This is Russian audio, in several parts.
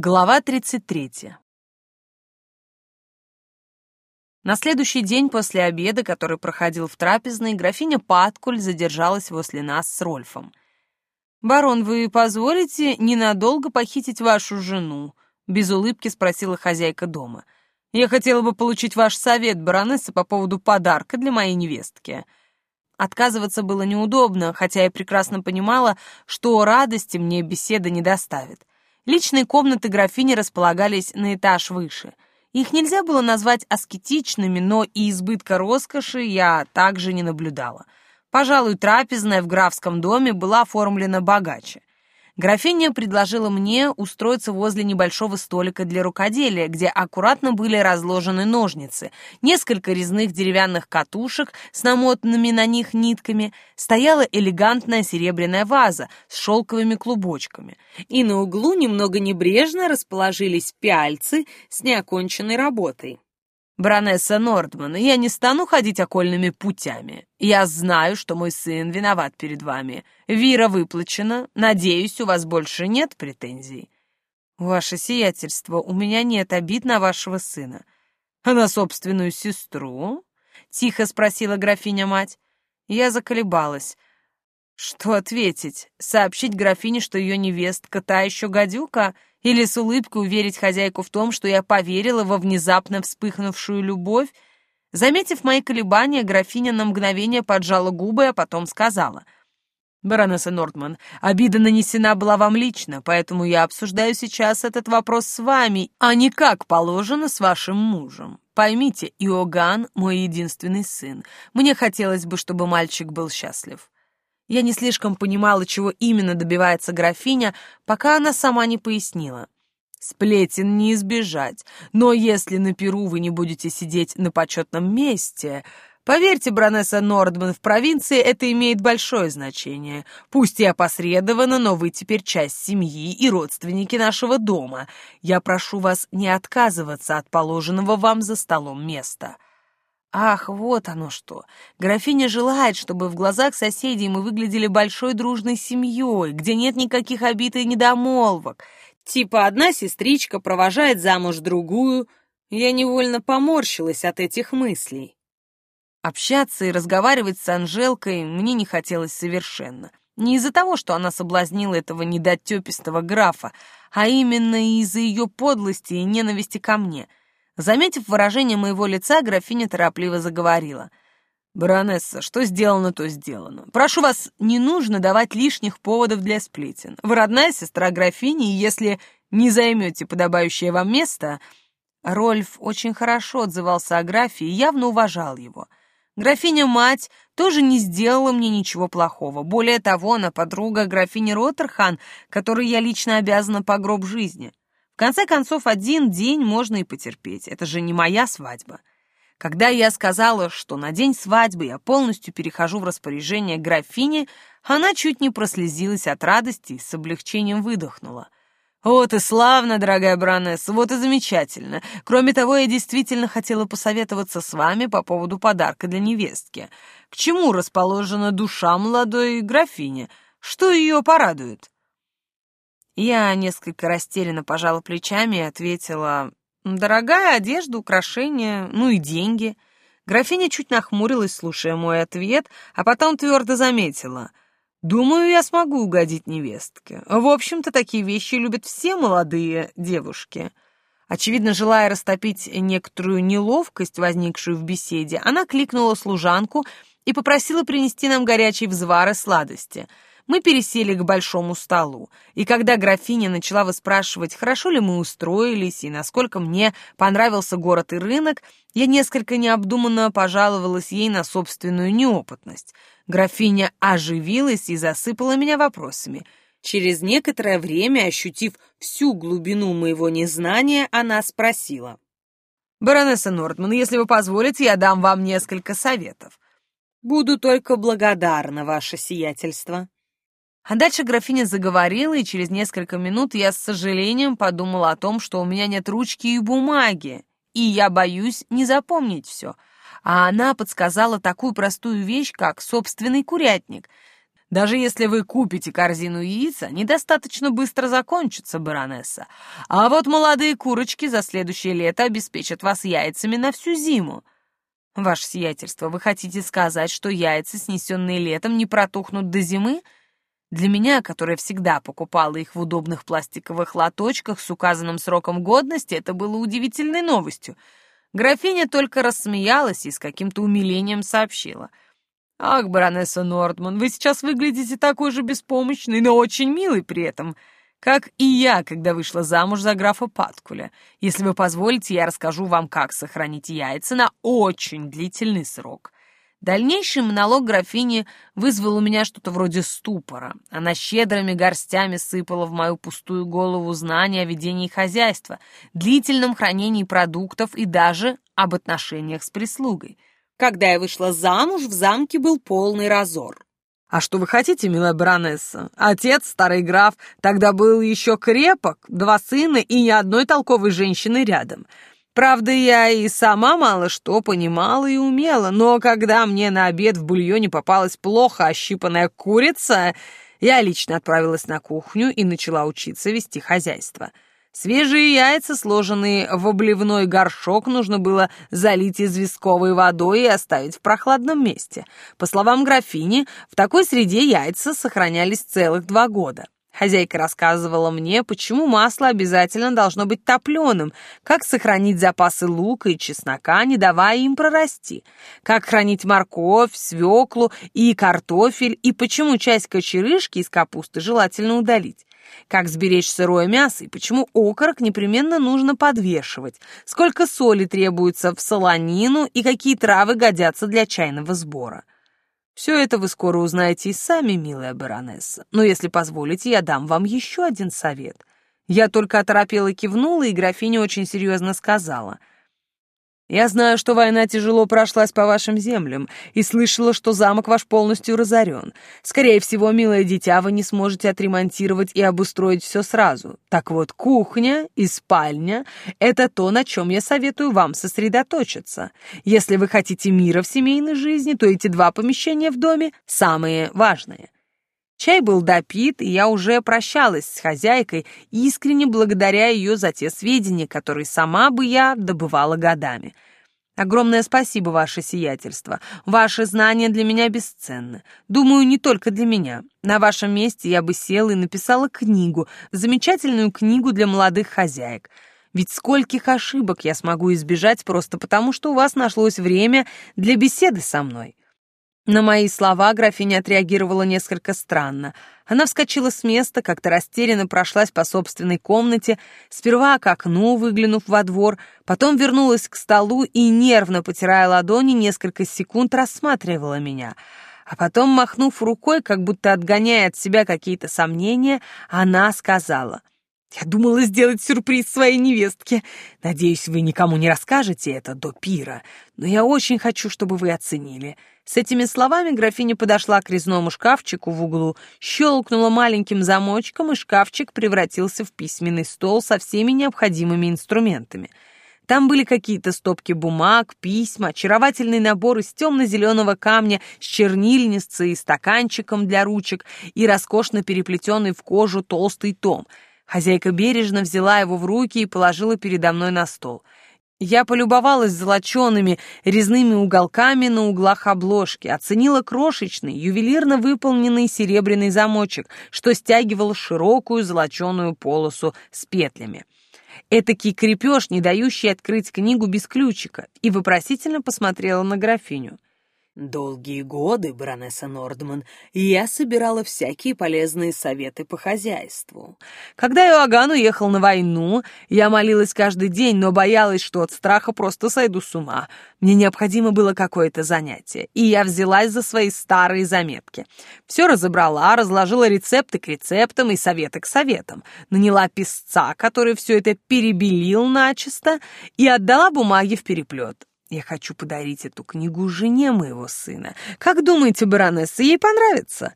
Глава 33. На следующий день после обеда, который проходил в трапезной, графиня Паткуль задержалась возле нас с Рольфом. «Барон, вы позволите ненадолго похитить вашу жену?» — без улыбки спросила хозяйка дома. «Я хотела бы получить ваш совет, баронесса, по поводу подарка для моей невестки». Отказываться было неудобно, хотя я прекрасно понимала, что радости мне беседа не доставит. Личные комнаты графини располагались на этаж выше. Их нельзя было назвать аскетичными, но и избытка роскоши я также не наблюдала. Пожалуй, трапезная в графском доме была оформлена богаче. Графиня предложила мне устроиться возле небольшого столика для рукоделия, где аккуратно были разложены ножницы, несколько резных деревянных катушек с намотанными на них нитками, стояла элегантная серебряная ваза с шелковыми клубочками, и на углу немного небрежно расположились пяльцы с неоконченной работой. «Баронесса Нордман, я не стану ходить окольными путями. Я знаю, что мой сын виноват перед вами. Вира выплачена. Надеюсь, у вас больше нет претензий». «Ваше сиятельство, у меня нет обид на вашего сына». «А на собственную сестру?» — тихо спросила графиня-мать. Я заколебалась. Что ответить? Сообщить графине, что ее невестка та еще гадюка? Или с улыбкой уверить хозяйку в том, что я поверила во внезапно вспыхнувшую любовь? Заметив мои колебания, графиня на мгновение поджала губы, а потом сказала. «Баронесса Нортман, обида нанесена была вам лично, поэтому я обсуждаю сейчас этот вопрос с вами, а не как положено с вашим мужем. Поймите, Иоганн — мой единственный сын. Мне хотелось бы, чтобы мальчик был счастлив». Я не слишком понимала, чего именно добивается графиня, пока она сама не пояснила. Сплетен не избежать, но если на Перу вы не будете сидеть на почетном месте... Поверьте, бронесса Нордман, в провинции это имеет большое значение. Пусть и опосредованно, но вы теперь часть семьи и родственники нашего дома. Я прошу вас не отказываться от положенного вам за столом места. Ах, вот оно что. Графиня желает, чтобы в глазах соседей мы выглядели большой дружной семьей, где нет никаких обид и недомолвок. Типа одна сестричка провожает замуж другую. Я невольно поморщилась от этих мыслей. Общаться и разговаривать с Анжелкой мне не хотелось совершенно. Не из-за того, что она соблазнила этого недотепистого графа, а именно из-за ее подлости и ненависти ко мне — Заметив выражение моего лица, графиня торопливо заговорила. «Баронесса, что сделано, то сделано. Прошу вас, не нужно давать лишних поводов для сплетен. Вы родная сестра графини, и если не займете подобающее вам место...» Рольф очень хорошо отзывался о графе и явно уважал его. Графиня-мать тоже не сделала мне ничего плохого. Более того, она подруга графини Роттерхан, которой я лично обязана по гроб жизни конце концов, один день можно и потерпеть. Это же не моя свадьба. Когда я сказала, что на день свадьбы я полностью перехожу в распоряжение графини, она чуть не прослезилась от радости и с облегчением выдохнула. «Вот и славно, дорогая Бранесса, вот и замечательно. Кроме того, я действительно хотела посоветоваться с вами по поводу подарка для невестки. К чему расположена душа молодой графини? Что ее порадует?» Я несколько растерянно пожала плечами и ответила, «Дорогая одежда, украшения, ну и деньги». Графиня чуть нахмурилась, слушая мой ответ, а потом твердо заметила, «Думаю, я смогу угодить невестке. В общем-то, такие вещи любят все молодые девушки». Очевидно, желая растопить некоторую неловкость, возникшую в беседе, она кликнула служанку и попросила принести нам горячий взвар и сладости — мы пересели к большому столу, и когда графиня начала выспрашивать, хорошо ли мы устроились и насколько мне понравился город и рынок, я несколько необдуманно пожаловалась ей на собственную неопытность. Графиня оживилась и засыпала меня вопросами. Через некоторое время, ощутив всю глубину моего незнания, она спросила. «Баронесса Нортман, если вы позволите, я дам вам несколько советов». «Буду только благодарна, ваше сиятельство». А дальше графиня заговорила, и через несколько минут я с сожалением подумала о том, что у меня нет ручки и бумаги, и я боюсь не запомнить все. А она подсказала такую простую вещь, как собственный курятник. Даже если вы купите корзину яиц, они достаточно быстро закончатся, баронесса. А вот молодые курочки за следующее лето обеспечат вас яйцами на всю зиму. Ваше сиятельство, вы хотите сказать, что яйца, снесенные летом, не протухнут до зимы? Для меня, которая всегда покупала их в удобных пластиковых лоточках с указанным сроком годности, это было удивительной новостью. Графиня только рассмеялась и с каким-то умилением сообщила — «Ах, баронесса Нордман, вы сейчас выглядите такой же беспомощной, но очень милой при этом, как и я, когда вышла замуж за графа Паткуля. Если вы позволите, я расскажу вам, как сохранить яйца на очень длительный срок». Дальнейший монолог графини вызвал у меня что-то вроде ступора. Она щедрыми горстями сыпала в мою пустую голову знания о ведении хозяйства, длительном хранении продуктов и даже об отношениях с прислугой. Когда я вышла замуж, в замке был полный разор. «А что вы хотите, милая баронесса? Отец, старый граф, тогда был еще крепок, два сына и ни одной толковой женщины рядом. Правда, я и сама мало что понимала и умела, но когда мне на обед в бульоне попалась плохо ощипанная курица, я лично отправилась на кухню и начала учиться вести хозяйство». Свежие яйца, сложенные в обливной горшок, нужно было залить известковой водой и оставить в прохладном месте. По словам графини, в такой среде яйца сохранялись целых два года. Хозяйка рассказывала мне, почему масло обязательно должно быть топленым, как сохранить запасы лука и чеснока, не давая им прорасти, как хранить морковь, свеклу и картофель, и почему часть кочерышки из капусты желательно удалить. Как сберечь сырое мясо и почему окорок непременно нужно подвешивать? Сколько соли требуется в солонину и какие травы годятся для чайного сбора? Все это вы скоро узнаете и сами, милая баронесса. Но если позволите, я дам вам еще один совет. Я только оторопела кивнула, и графиня очень серьезно сказала — я знаю, что война тяжело прошлась по вашим землям, и слышала, что замок ваш полностью разорен. Скорее всего, милое дитя, вы не сможете отремонтировать и обустроить все сразу. Так вот, кухня и спальня — это то, на чем я советую вам сосредоточиться. Если вы хотите мира в семейной жизни, то эти два помещения в доме — самые важные. Чай был допит, и я уже прощалась с хозяйкой, искренне благодаря ее за те сведения, которые сама бы я добывала годами. Огромное спасибо, ваше сиятельство. Ваши знания для меня бесценны. Думаю, не только для меня. На вашем месте я бы села и написала книгу, замечательную книгу для молодых хозяек. Ведь скольких ошибок я смогу избежать просто потому, что у вас нашлось время для беседы со мной. На мои слова графиня отреагировала несколько странно. Она вскочила с места, как-то растерянно прошлась по собственной комнате, сперва к окну, выглянув во двор, потом вернулась к столу и, нервно потирая ладони, несколько секунд рассматривала меня. А потом, махнув рукой, как будто отгоняя от себя какие-то сомнения, она сказала — я думала сделать сюрприз своей невестке. Надеюсь, вы никому не расскажете это до пира, но я очень хочу, чтобы вы оценили. С этими словами графиня подошла к резному шкафчику в углу, щелкнула маленьким замочком, и шкафчик превратился в письменный стол со всеми необходимыми инструментами. Там были какие-то стопки бумаг, письма, очаровательный набор из темно-зеленого камня с чернильницей и стаканчиком для ручек и роскошно переплетенный в кожу толстый том — Хозяйка бережно взяла его в руки и положила передо мной на стол. Я полюбовалась золочеными резными уголками на углах обложки, оценила крошечный, ювелирно выполненный серебряный замочек, что стягивал широкую золоченую полосу с петлями. Этакий крепеж, не дающий открыть книгу без ключика, и вопросительно посмотрела на графиню. Долгие годы, баронесса Нордман, я собирала всякие полезные советы по хозяйству. Когда Иоганн уехал на войну, я молилась каждый день, но боялась, что от страха просто сойду с ума. Мне необходимо было какое-то занятие, и я взялась за свои старые заметки. Все разобрала, разложила рецепты к рецептам и советы к советам, наняла писца, который все это перебелил начисто, и отдала бумаги в переплет. Я хочу подарить эту книгу жене моего сына. Как думаете, баронесса, ей понравится?»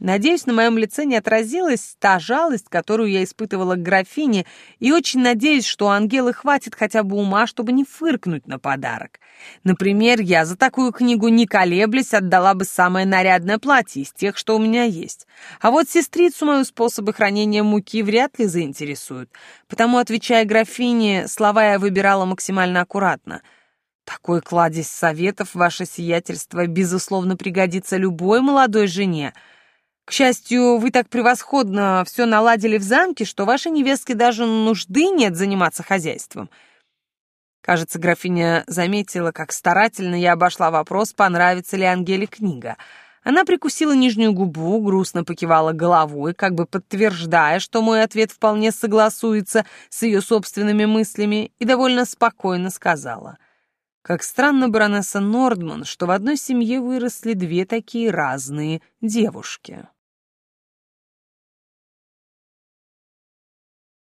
Надеюсь, на моем лице не отразилась та жалость, которую я испытывала к графине, и очень надеюсь, что у Ангелы хватит хотя бы ума, чтобы не фыркнуть на подарок. Например, я за такую книгу не колеблясь отдала бы самое нарядное платье из тех, что у меня есть. А вот сестрицу мою способы хранения муки вряд ли заинтересуют, потому, отвечая графине, слова я выбирала максимально аккуратно. Такой кладезь советов, ваше сиятельство, безусловно, пригодится любой молодой жене — к счастью, вы так превосходно все наладили в замке, что вашей невестке даже нужды нет заниматься хозяйством. Кажется, графиня заметила, как старательно я обошла вопрос, понравится ли Ангеле книга. Она прикусила нижнюю губу, грустно покивала головой, как бы подтверждая, что мой ответ вполне согласуется с ее собственными мыслями, и довольно спокойно сказала — как странно, баронесса Нордман, что в одной семье выросли две такие разные девушки.